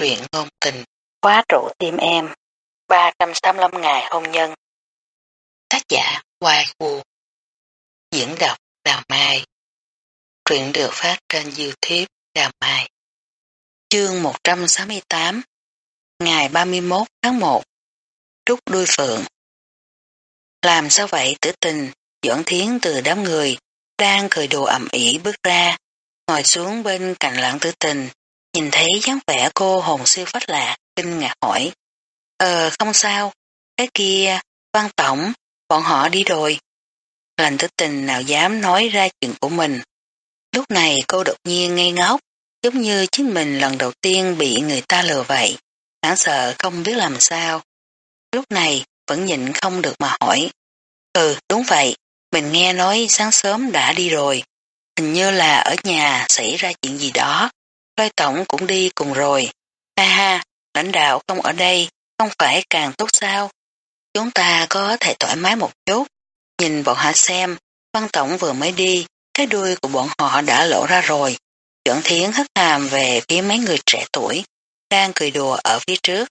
truyện ngôn tình, khóa trụ tim em, 385 ngày hôn nhân. Tác giả Hoài Vũ Diễn đọc Đào Mai. Truyện được phát trên Youtube Đào Mai. Chương 168 Ngày 31 tháng 1 Trúc đuôi phượng. Làm sao vậy tử tình, dẫn thiến từ đám người, đang cười đồ ẩm ỉ bước ra, ngồi xuống bên cạnh lãng tử tình, Nhìn thấy dáng vẻ cô hồn siêu phách lạ, kinh ngạc hỏi. Ờ không sao, cái kia, văn tổng, bọn họ đi rồi. Lành thức tình nào dám nói ra chuyện của mình. Lúc này cô đột nhiên ngây ngốc, giống như chính mình lần đầu tiên bị người ta lừa vậy. Đáng sợ không biết làm sao. Lúc này vẫn nhịn không được mà hỏi. Ừ đúng vậy, mình nghe nói sáng sớm đã đi rồi. Hình như là ở nhà xảy ra chuyện gì đó, Lôi tổng cũng đi cùng rồi. Ha ha, lãnh đạo không ở đây, không phải càng tốt sao? Chúng ta có thể thoải mái một chút. Nhìn bọn họ xem, văn tổng vừa mới đi, cái đuôi của bọn họ đã lộ ra rồi. Chuẩn thiến hất hàm về phía mấy người trẻ tuổi, đang cười đùa ở phía trước.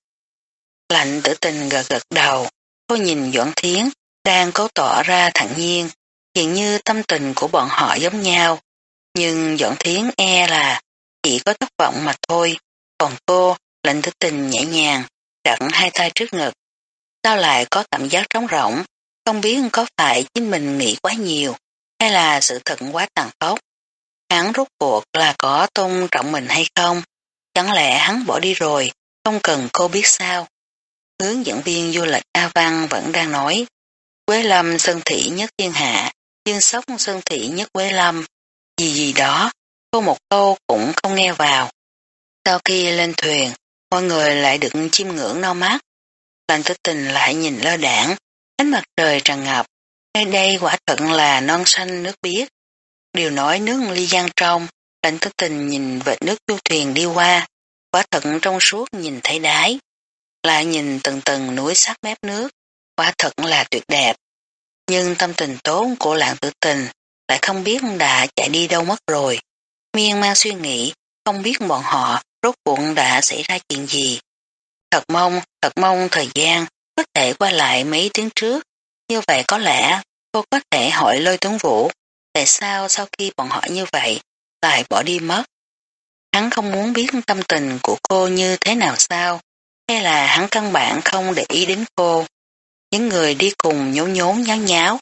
Lạnh tử tình gật gật đầu, cô nhìn Doãn Thiến đang cố tỏ ra thẳng nhiên, hiện như tâm tình của bọn họ giống nhau. Nhưng Doãn Thiến e là chỉ có thất vọng mà thôi, còn cô, lệnh thức tình nhẹ nhàng, đặt hai tay trước ngực. Sao lại có cảm giác trống rỗng, không biết có phải chính mình nghĩ quá nhiều, hay là sự thật quá tàn khốc. Hắn rút cuộc là có tôn trọng mình hay không? Chẳng lẽ hắn bỏ đi rồi, không cần cô biết sao? Hướng dẫn viên du lịch A Văn vẫn đang nói, Quế Lâm sơn thị nhất thiên hạ, nhưng sóc sơn thị nhất Quế Lâm, gì gì đó, cô một câu cũng không nghe vào. Sau khi lên thuyền, mọi người lại được chiêm ngưỡng no mát. Lành tử tình lại nhìn lơ đảng, ánh mặt trời tràn ngập. Nơi đây quả thật là non xanh nước biếc. Điều nói nước ly giang trong, lành tử tình nhìn vệt nước du thuyền đi qua, quả thật trong suốt nhìn thấy đáy. Lại nhìn từng từng núi sát mép nước, quả thật là tuyệt đẹp. Nhưng tâm tình tốn của lạng tử tình lại không biết đã chạy đi đâu mất rồi. Miên man suy nghĩ, không biết bọn họ rốt cuộc đã xảy ra chuyện gì. Thật mong, thật mong thời gian có thể qua lại mấy tiếng trước, như vậy có lẽ cô có thể hỏi lôi tướng vũ, tại sao sau khi bọn họ như vậy lại bỏ đi mất. Hắn không muốn biết tâm tình của cô như thế nào sao, hay là hắn căn bản không để ý đến cô. Những người đi cùng nhốn nhốn nháo nháo,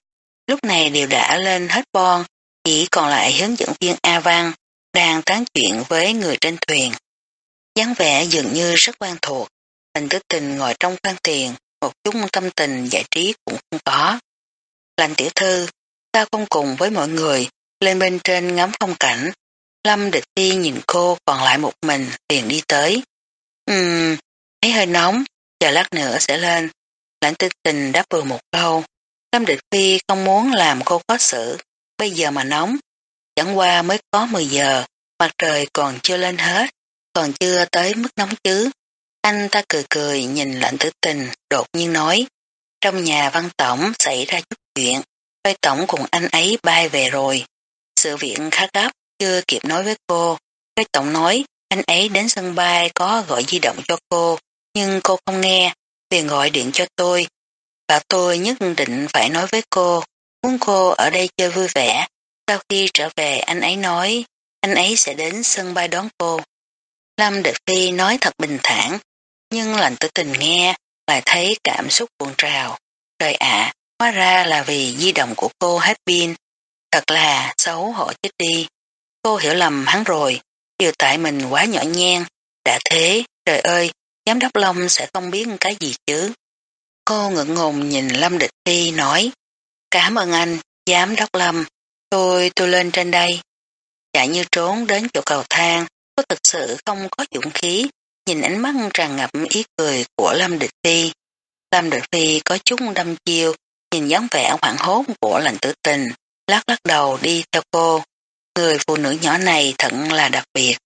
lúc này đều đã lên hết bon, chỉ còn lại hướng dẫn viên A Văn đang tán chuyện với người trên thuyền. dáng vẻ dường như rất quen thuộc, Lành tứ tình ngồi trong khoang tiền, một chút tâm tình giải trí cũng không có. Lành tiểu thư, ta không cùng với mọi người, lên bên trên ngắm phong cảnh. Lâm địch phi nhìn cô còn lại một mình, liền đi tới. Ừm, thấy hơi nóng, chờ lát nữa sẽ lên. Lãnh tư tình đáp vừa một câu. Lâm địch phi không muốn làm cô khó xử, bây giờ mà nóng, Chẳng qua mới có 10 giờ, mặt trời còn chưa lên hết, còn chưa tới mức nóng chứ. Anh ta cười cười nhìn lạnh tử tình, đột nhiên nói. Trong nhà văn tổng xảy ra chút chuyện, vai tổng cùng anh ấy bay về rồi. Sự việc khá gấp, chưa kịp nói với cô. Vai tổng nói, anh ấy đến sân bay có gọi di động cho cô, nhưng cô không nghe, liền gọi điện cho tôi. Và tôi nhất định phải nói với cô, muốn cô ở đây chơi vui vẻ, sau khi trở về anh ấy nói anh ấy sẽ đến sân bay đón cô. Lâm Địch Phi nói thật bình thản, nhưng lành tử tình nghe lại thấy cảm xúc cuộn trào. Trời ạ, hóa ra là vì di động của cô hết pin. Thật là xấu hổ chết đi. Cô hiểu lầm hắn rồi, điều tại mình quá nhỏ nhen. Đã thế, trời ơi, giám đốc Long sẽ không biết cái gì chứ. Cô ngượng ngùng nhìn Lâm Địch Phi nói, cảm ơn anh, giám đốc Lâm. Tôi, tôi lên trên đây. Chạy như trốn đến chỗ cầu thang, tôi thực sự không có dũng khí, nhìn ánh mắt tràn ngập ý cười của Lâm Địch Phi. Lâm Địch Phi có chút đâm chiêu, nhìn dáng vẻ hoảng hốt của lành tử tình, lắc lắc đầu đi theo cô. Người phụ nữ nhỏ này thật là đặc biệt.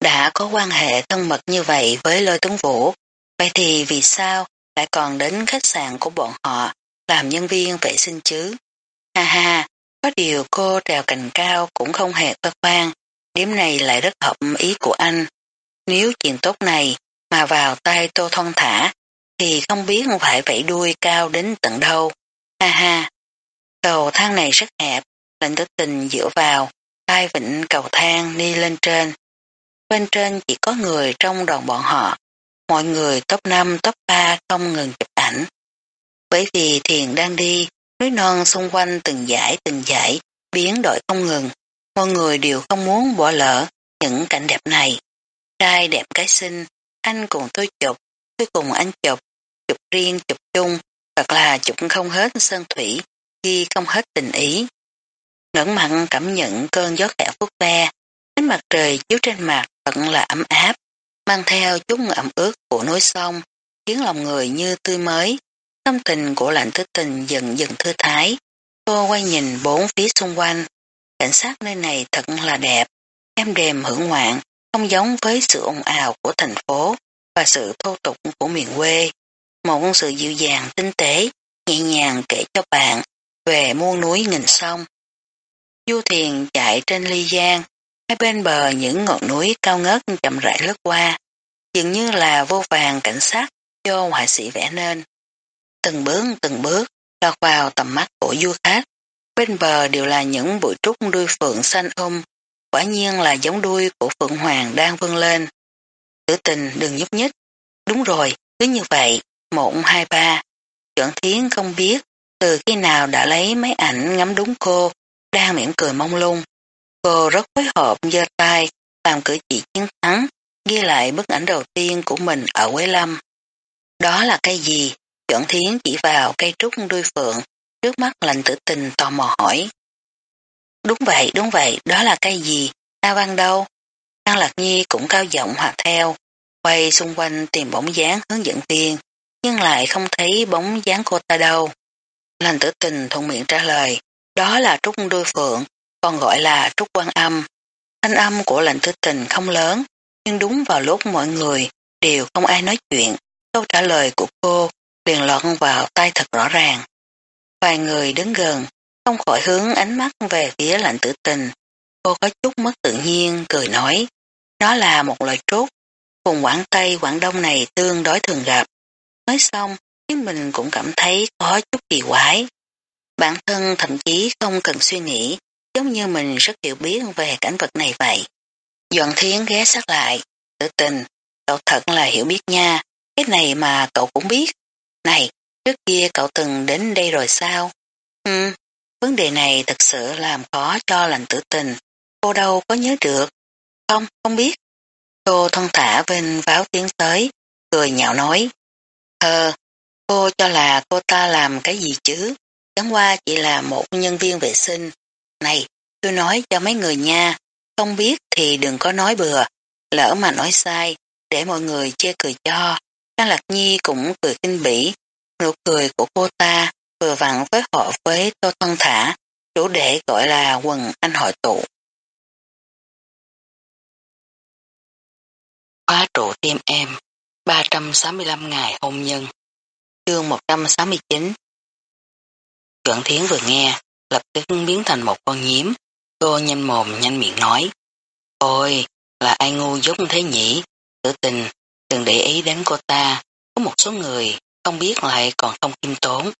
Đã có quan hệ thân mật như vậy với lôi tuấn vũ, vậy thì vì sao lại còn đến khách sạn của bọn họ làm nhân viên vệ sinh chứ? Ha ha, có điều cô trèo cành cao cũng không hề bất khoang, điểm này lại rất hợp ý của anh. Nếu chuyện tốt này mà vào tay tô thon thả, thì không biết phải vẫy đuôi cao đến tận đâu. Ha ha, cầu thang này rất hẹp, lệnh tử tình dựa vào, tay vịnh cầu thang đi lên trên. Bên trên chỉ có người trong đoàn bọn họ, mọi người top 5, top 3 không ngừng chụp ảnh. Bởi vì thiền đang đi, núi non xung quanh từng dải từng dải, biến đổi không ngừng, mọi người đều không muốn bỏ lỡ những cảnh đẹp này. Trai đẹp cái xinh, anh cùng tôi chụp, tôi cùng anh chụp, chụp riêng chụp chung, thật là chụp không hết sơn thủy, khi không hết tình ý. Ngẩn mặn cảm nhận cơn gió khẽ phút ve, ánh mặt trời chiếu trên mặt vẫn là ấm áp, mang theo chút ẩm ướt của núi sông, khiến lòng người như tươi mới. Tâm tình của lạnh thức tình dần dần thư thái. Cô quay nhìn bốn phía xung quanh. Cảnh sát nơi này thật là đẹp, em đềm hưởng ngoạn, không giống với sự ồn ào của thành phố và sự thô tục của miền quê. Một sự dịu dàng tinh tế, nhẹ nhàng kể cho bạn về muôn núi nghìn sông. Du thuyền chạy trên ly giang, hai bên bờ những ngọn núi cao ngất chậm rãi lướt qua, dường như là vô vàng cảnh sát do họa sĩ vẽ nên. Từng bước từng bước lọt vào tầm mắt của du khách, bên bờ đều là những bụi trúc đuôi phượng xanh um, quả nhiên là giống đuôi của phượng hoàng đang vươn lên. Tử tình đừng nhúc nhích, đúng rồi, cứ như vậy, một, hai, ba. chuẩn thiến không biết từ khi nào đã lấy máy ảnh ngắm đúng cô, đang miệng cười mong lung. Cô rất phối hợp giơ tay, làm cử chỉ chiến thắng, ghi lại bức ảnh đầu tiên của mình ở Quế Lâm. Đó là cái gì? Chọn thiến chỉ vào cây trúc đuôi phượng, trước mắt lành tử tình tò mò hỏi. Đúng vậy, đúng vậy, đó là cây gì? A Văn đâu? An Lạc Nhi cũng cao giọng hòa theo, quay xung quanh tìm bóng dáng hướng dẫn viên, nhưng lại không thấy bóng dáng cô ta đâu. Lành tử tình thuận miệng trả lời, đó là trúc đuôi phượng, còn gọi là trúc quan âm. Thanh âm của lệnh tử tình không lớn, nhưng đúng vào lúc mọi người đều không ai nói chuyện, câu trả lời của cô liền lọt vào tay thật rõ ràng. Vài người đứng gần, không khỏi hướng ánh mắt về phía lạnh tử tình. Cô có chút mất tự nhiên, cười nói, đó là một loại trúc, vùng Quảng Tây, Quảng Đông này tương đối thường gặp. Nói xong, chính mình cũng cảm thấy có chút kỳ quái. Bản thân thậm chí không cần suy nghĩ, giống như mình rất hiểu biết về cảnh vật này vậy. Dọn thiến ghé sát lại, tự tình, cậu thật là hiểu biết nha, cái này mà cậu cũng biết. Này, trước kia cậu từng đến đây rồi sao? Ừ, vấn đề này thật sự làm khó cho lành tử tình, cô đâu có nhớ được. Không, không biết. Cô thân thả bên váo tiếng tới, cười nhạo nói. Ờ, cô cho là cô ta làm cái gì chứ? Chẳng qua chỉ là một nhân viên vệ sinh. Này, tôi nói cho mấy người nha, không biết thì đừng có nói bừa, lỡ mà nói sai, để mọi người chê cười cho. Trang Lạc Nhi cũng cười kinh bỉ, nụ cười của cô ta vừa vặn với họ với Tô Thân Thả, chủ đề gọi là quần anh hội tụ. Khóa trụ tim em, 365 ngày hôn nhân, chương 169. Chuẩn Thiến vừa nghe, lập tức biến thành một con nhím, cô nhanh mồm nhanh miệng nói. Ôi, là ai ngu giống thế nhỉ? Tử tình, đừng để ý đến cô ta, có một số người không biết lại còn không kim tốn.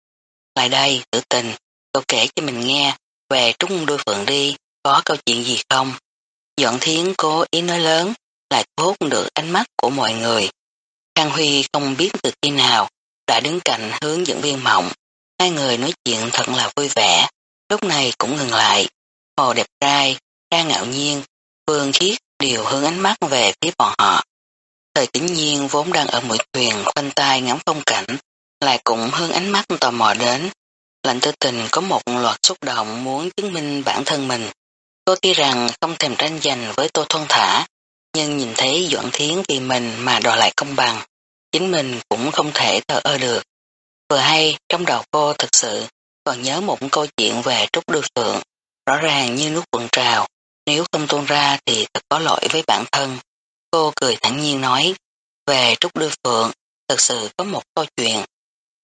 Lại đây, tử tình, cậu kể cho mình nghe về trúng đôi phượng đi, có câu chuyện gì không? Dọn thiến cố ý nói lớn, lại thốt được ánh mắt của mọi người. Khang Huy không biết từ khi nào đã đứng cạnh hướng dẫn viên mộng. Hai người nói chuyện thật là vui vẻ, lúc này cũng ngừng lại. Hồ đẹp trai, ra ngạo nhiên, Vương Khiết đều hướng ánh mắt về phía bọn họ. Thời tĩnh nhiên vốn đang ở mũi thuyền khoanh tay ngắm phong cảnh, lại cũng hướng ánh mắt tò mò đến. Lạnh tư tình có một loạt xúc động muốn chứng minh bản thân mình. Cô tuy rằng không thèm tranh giành với Tô Thuân Thả, nhưng nhìn thấy Doãn Thiến vì mình mà đòi lại công bằng, chính mình cũng không thể thờ ơ được. Vừa hay, trong đầu cô thực sự còn nhớ một câu chuyện về Trúc Đư Phượng, rõ ràng như nước quần trào, nếu không tuôn ra thì thật có lỗi với bản thân. Cô cười thẳng nhiên nói, về Trúc đưa Phượng, thật sự có một câu chuyện.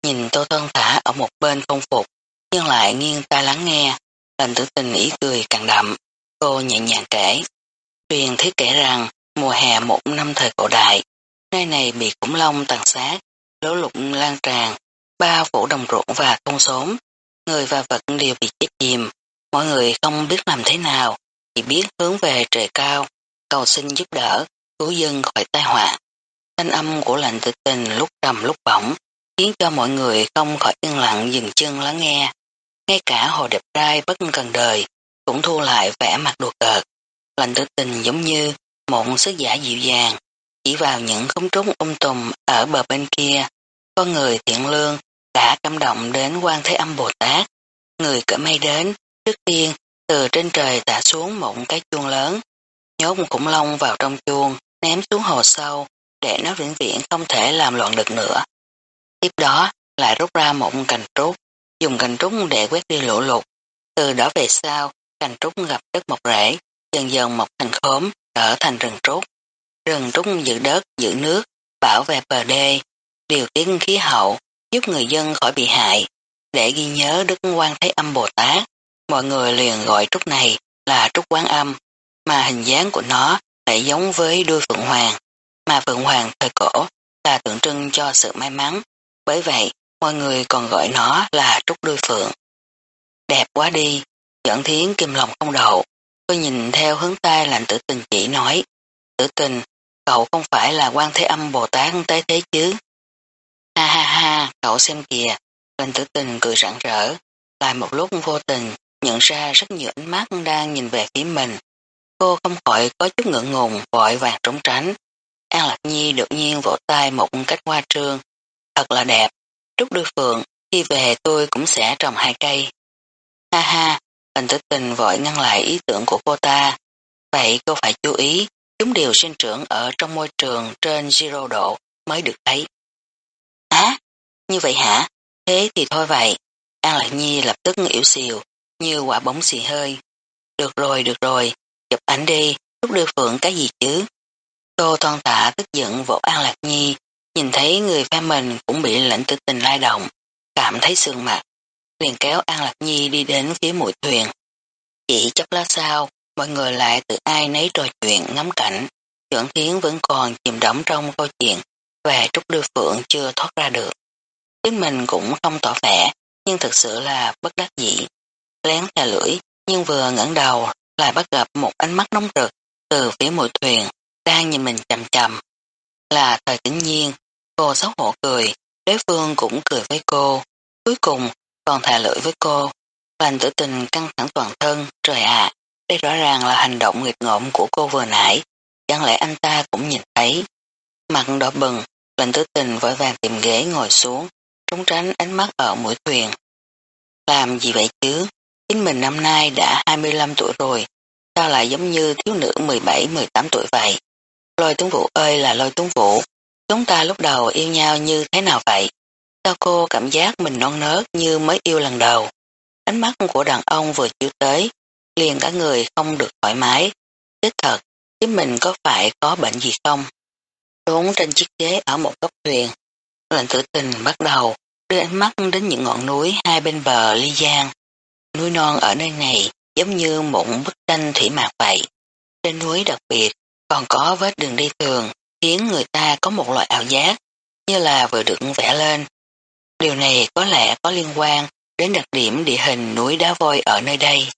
Nhìn Tô Thân Thả ở một bên không phục, nhưng lại nghiêng tai lắng nghe, lành tử tình ý cười càng đậm. Cô nhẹ nhàng kể. Truyền thuyết kể rằng, mùa hè một năm thời cổ đại, nơi này bị khủng long tàn sát, lỗ lục lan tràn, ba phủ đồng ruộng và thôn xóm, người và vật đều bị chết chìm, mọi người không biết làm thế nào, chỉ biết hướng về trời cao, cầu xin giúp đỡ, cứu dân khỏi tai họa. Thanh âm của lạnh tử tình lúc trầm lúc bỏng, khiến cho mọi người không khỏi yên lặng dừng chân lắng nghe. Ngay cả hồ đẹp trai bất cần đời, cũng thu lại vẻ mặt đùa cợt. Lạnh tử tình giống như một sức giả dịu dàng, chỉ vào những khống trúng ung um tùm ở bờ bên kia. Con người thiện lương đã cảm động đến quan thế âm Bồ Tát. Người cỡ may đến, trước tiên, từ trên trời tả xuống một cái chuông lớn, nhốt khủng long vào trong chuông, ném xuống hồ sâu, để nó vĩnh viễn không thể làm loạn được nữa. Tiếp đó, lại rút ra một cành trúc, dùng cành trúc để quét đi lỗ lụt. Từ đó về sau, cành trúc gặp đất mọc rễ, dần dần mọc thành khóm, trở thành rừng trúc. Rừng trúc giữ đất, giữ nước, bảo vệ bờ đê, điều tiết khí hậu, giúp người dân khỏi bị hại. Để ghi nhớ Đức Quan Thế Âm Bồ Tát, mọi người liền gọi trúc này là trúc quán âm, mà hình dáng của nó lại giống với đuôi phượng hoàng, mà phượng hoàng thời cổ là tượng trưng cho sự may mắn, bởi vậy mọi người còn gọi nó là trúc đuôi phượng. Đẹp quá đi, dẫn thiến kim lòng không đậu, tôi nhìn theo hướng tay lạnh tử tình chỉ nói, tử tình, cậu không phải là quan thế âm Bồ Tát tế thế chứ. Ha ha ha, cậu xem kìa, lạnh tử tình cười rạng rỡ, lại một lúc vô tình nhận ra rất nhiều ánh mắt đang nhìn về phía mình. Cô không khỏi có chút ngượng ngùng, vội vàng trốn tránh. An Lạc Nhi đột nhiên vỗ tay một cách hoa trương. Thật là đẹp, trúc đưa phượng, khi về tôi cũng sẽ trồng hai cây. Ha ha, Bành tử tình vội ngăn lại ý tưởng của cô ta. Vậy cô phải chú ý, chúng đều sinh trưởng ở trong môi trường trên zero độ mới được thấy. Á, như vậy hả? Thế thì thôi vậy. An Lạc Nhi lập tức yếu xìu, như quả bóng xì hơi. Được rồi, được rồi, chụp ảnh đi, lúc đưa phượng cái gì chứ? Tô thon Tạ tức giận vỗ An Lạc Nhi, nhìn thấy người pha mình cũng bị lệnh tư tình lai động, cảm thấy sương mặt, liền kéo An Lạc Nhi đi đến phía mũi thuyền. Chỉ chốc lát sau, mọi người lại từ ai nấy trò chuyện ngắm cảnh, Chuẩn Thiến vẫn còn chìm đắm trong câu chuyện về Trúc Đưa Phượng chưa thoát ra được. Chính mình cũng không tỏ vẻ, nhưng thực sự là bất đắc dĩ. Lén thè lưỡi, nhưng vừa ngẩng đầu lại bắt gặp một ánh mắt nóng rực từ phía mũi thuyền, đang nhìn mình chầm chầm. Là thời tĩnh nhiên, cô xấu hổ cười, đối phương cũng cười với cô. Cuối cùng, còn thả lưỡi với cô. Lành tử tình căng thẳng toàn thân, trời ạ, đây rõ ràng là hành động nghịch ngộm của cô vừa nãy, chẳng lẽ anh ta cũng nhìn thấy. Mặt đỏ bừng, lành tử tình vội vàng tìm ghế ngồi xuống, trốn tránh ánh mắt ở mũi thuyền. Làm gì vậy chứ? Chính mình năm nay đã 25 tuổi rồi, sao lại giống như thiếu nữ 17-18 tuổi vậy? Lôi tuấn vũ ơi là lôi tuấn vũ, chúng ta lúc đầu yêu nhau như thế nào vậy? Sao cô cảm giác mình non nớt như mới yêu lần đầu? Ánh mắt của đàn ông vừa chiếu tới, liền cả người không được thoải mái. Đích thật, chính mình có phải có bệnh gì không? Trốn trên chiếc ghế ở một góc thuyền, lệnh tử tình bắt đầu đưa ánh mắt đến những ngọn núi hai bên bờ ly giang. Núi non ở nơi này giống như một bức tranh thủy mạc vậy. Trên núi đặc biệt còn có vết đường đi thường khiến người ta có một loại ảo giác như là vừa được vẽ lên Điều này có lẽ có liên quan đến đặc điểm địa hình núi đá vôi ở nơi đây.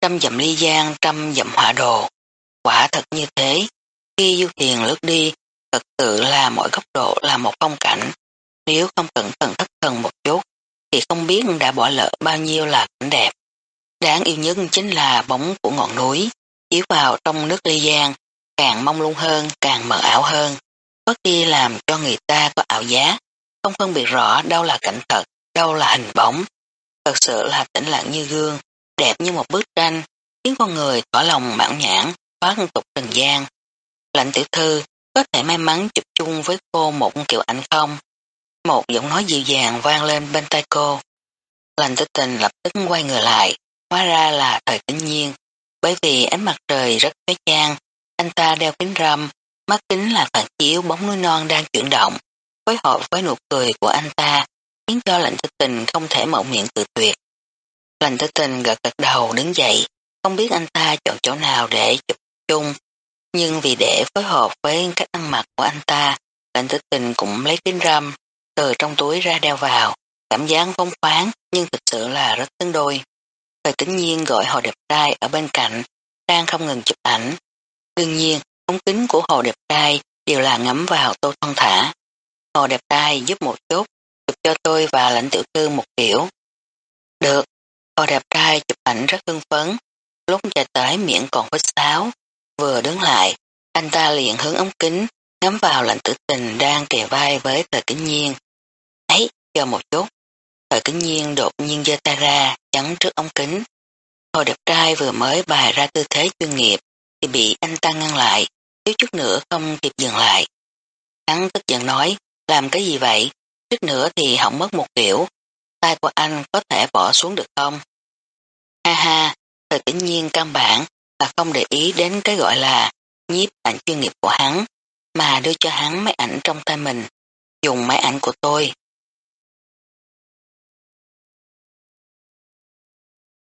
Trăm dặm ly giang, trăm dặm hỏa đồ. Quả thật như thế, khi du thuyền lướt đi, thật sự là mỗi góc độ là một phong cảnh. Nếu không cẩn thận thất thần một chút, thì không biết đã bỏ lỡ bao nhiêu là cảnh đẹp. Đáng yêu nhất chính là bóng của ngọn núi, chiếu vào trong nước ly giang, càng mong lung hơn, càng mờ ảo hơn. Có khi làm cho người ta có ảo giác, không phân biệt rõ đâu là cảnh thật, đâu là hình bóng. Thật sự là tĩnh lặng như gương, đẹp như một bức tranh, khiến con người tỏ lòng mãn nhãn, thoát tục trần gian. Lạnh tiểu thư có thể may mắn chụp chung với cô một kiểu ảnh không? Một giọng nói dịu dàng vang lên bên tay cô. Lạnh tích tình lập tức quay người lại, hóa ra là thời tĩnh nhiên, bởi vì ánh mặt trời rất chói chang, anh ta đeo kính râm, mắt kính là phản chiếu bóng núi non đang chuyển động phối hợp với nụ cười của anh ta, khiến cho lạnh tích tình không thể mộng miệng từ tuyệt. Lạnh tích tình gật gật đầu đứng dậy, không biết anh ta chọn chỗ nào để chụp chung. Nhưng vì để phối hợp với cách ăn mặc của anh ta, lạnh tích tình cũng lấy kính râm, từ trong túi ra đeo vào, cảm giác phong khoáng nhưng thực sự là rất tương đôi. Thời tính nhiên gọi hồ đẹp trai ở bên cạnh, đang không ngừng chụp ảnh. Đương nhiên, ống kính của hồ đẹp trai đều là ngắm vào tô thon thả. Hồ đẹp trai giúp một chút, chụp cho tôi và lãnh tiểu thư một kiểu. Được, hồ đẹp trai chụp ảnh rất hưng phấn, lúc chạy tới miệng còn vết sáo. Vừa đứng lại, anh ta liền hướng ống kính, ngắm vào lãnh tử tình đang kề vai với thời kính nhiên. Chờ một chút. Thời kính nhiên đột nhiên giơ tay ra, chắn trước ống kính. Hồi đẹp trai vừa mới bài ra tư thế chuyên nghiệp, thì bị anh ta ngăn lại, thiếu chút nữa không kịp dừng lại. Hắn tức giận nói, làm cái gì vậy? Chút nữa thì hỏng mất một kiểu, tay của anh có thể bỏ xuống được không? Ha ha, thời kính nhiên căn bản là không để ý đến cái gọi là nhiếp ảnh chuyên nghiệp của hắn, mà đưa cho hắn máy ảnh trong tay mình. Dùng máy ảnh của tôi